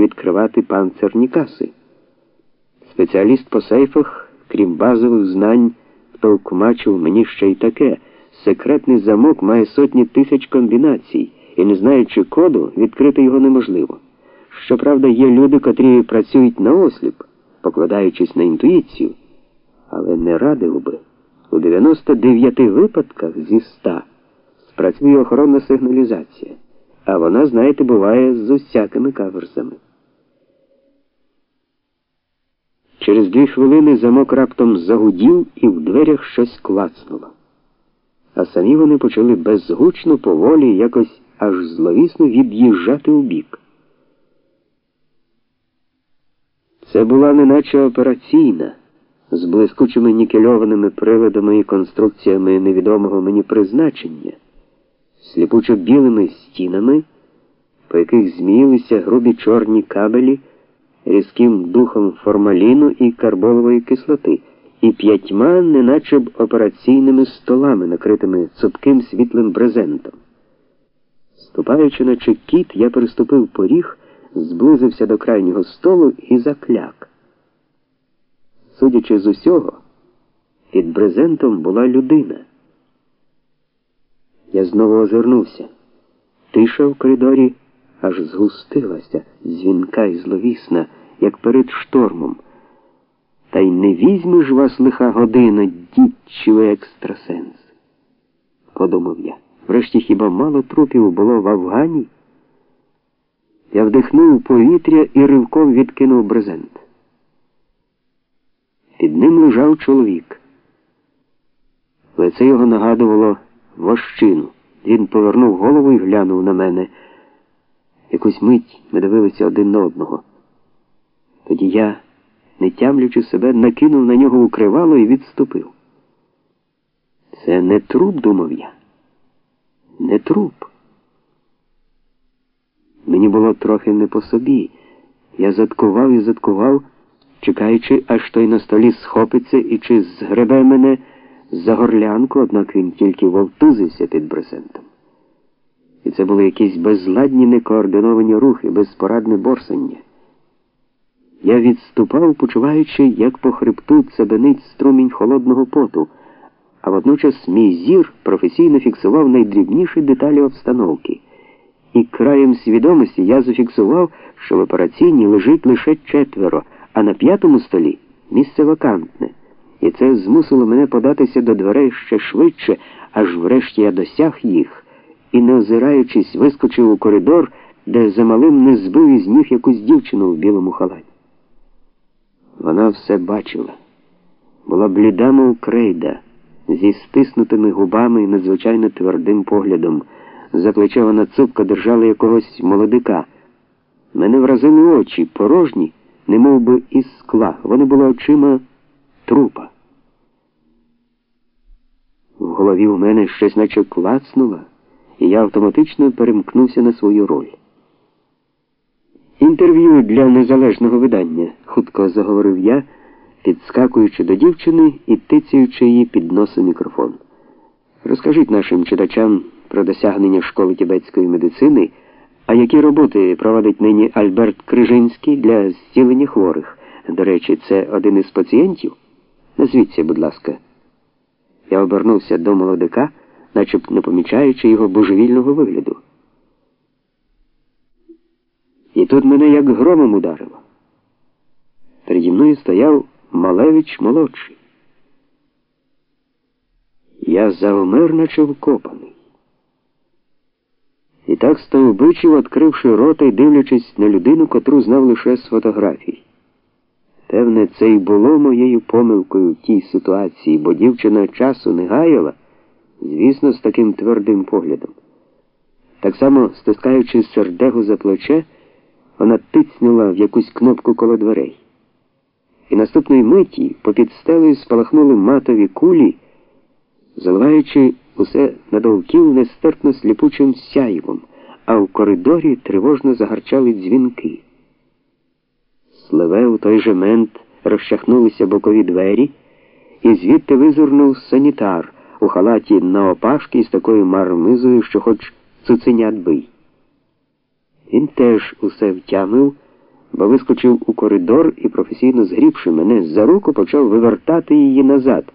відкривати панцерні каси. Спеціаліст по сейфах, крім базових знань, втовкмачив мені ще й таке. Секретний замок має сотні тисяч комбінацій, і, не знаючи коду, відкрити його неможливо. Щоправда, є люди, котрі працюють на осліп, покладаючись на інтуїцію, але не радив би. У 99 випадках зі 100 спрацює охоронна сигналізація, а вона, знаєте, буває з усякими каверсами. Через дві хвилини замок раптом загудів і в дверях щось клацнуло. А самі вони почали безгучно поволі якось аж зловісно від'їжджати у бік. Це була неначе операційна, з блискучими нікельованими приладами і конструкціями невідомого мені призначення, сліпучо білими стінами, по яких зміїлися грубі чорні кабелі різким духом формаліну і карболової кислоти, і п'ятьма, неначе б операційними столами, накритими цупким світлим брезентом. Ступаючи на кіт, я переступив поріг, зблизився до крайнього столу і закляк. Судячи з усього, під брезентом була людина. Я знову озирнувся. Тиша в коридорі аж згустилася, дзвінка й зловісна, як перед штормом. Та й не візьми ж вас лиха година, дідчий екстрасенс, подумав я. Врешті хіба мало трупів було в Афгані? Я вдихнув повітря і ривком відкинув брезент. Під ним лежав чоловік. Лице його нагадувало вощину. Він повернув голову і глянув на мене. Якусь мить ми дивилися один на одного. Тоді я, не тямлячи себе, накинув на нього укривало і відступив. Це не труп, думав я. Не труп. Мені було трохи не по собі. Я заткував і заткував, чекаючи, аж той на столі схопиться і чи згребе мене за горлянку, однак він тільки вовтузився під брезентом. І це були якісь безладні некоординовані рухи, безпорадне борсання. Я відступав, почуваючи, як по хребту цебенить струмінь холодного поту, а водночас мій зір професійно фіксував найдрібніші деталі обстановки. І краєм свідомості я зафіксував, що в операційній лежить лише четверо, а на п'ятому столі місце вакантне. І це змусило мене податися до дверей ще швидше, аж врешті я досяг їх і, не озираючись, вискочив у коридор, де замалим не збив із ніг якусь дівчину в білому халаті. Вона все бачила. Була бліда, мов крейда, зі стиснутими губами і надзвичайно твердим поглядом. Заплечована цупка держала якогось молодика. Мене вразили очі, порожні, не би із скла. Вони були очима трупа. В голові у мене щось наче клацнуло, і я автоматично перемкнувся на свою роль. Інтерв'ю для незалежного видання, хутко заговорив я, підскакуючи до дівчини і тицяючи її під носом мікрофон. Розкажіть нашим читачам про досягнення школи тібетської медицини, а які роботи проводить нині Альберт Крижинський для зцілення хворих. До речі, це один із пацієнтів? Назвіться, будь ласка. Я обернувся до молодика, начеб не помічаючи його божевільного вигляду. І тут мене як громом ударило. Переді мною стояв Малевич молодший. Я завмер, наче вкопаний. І так стовбичив, відкривши рота і дивлячись на людину, котру знав лише з фотографій. Певне, це й було моєю помилкою в тій ситуації, бо дівчина часу не гаяла, звісно, з таким твердим поглядом. Так само, стискаючи сердегу за плече, вона тицнула в якусь кнопку коло дверей. І наступної миті попід стелею спалахнули матові кулі, заливаючи усе надовкіл нестерпно сліпучим сяйвом, а в коридорі тривожно загарчали дзвінки. Сливе у той же мент розчахнулися бокові двері, і звідти визирнув санітар у халаті наопашки з такою мармизою, що хоч цуценят бий. Він теж усе втямив, бо вискочив у коридор і, професійно згрібши мене за руку, почав вивертати її назад.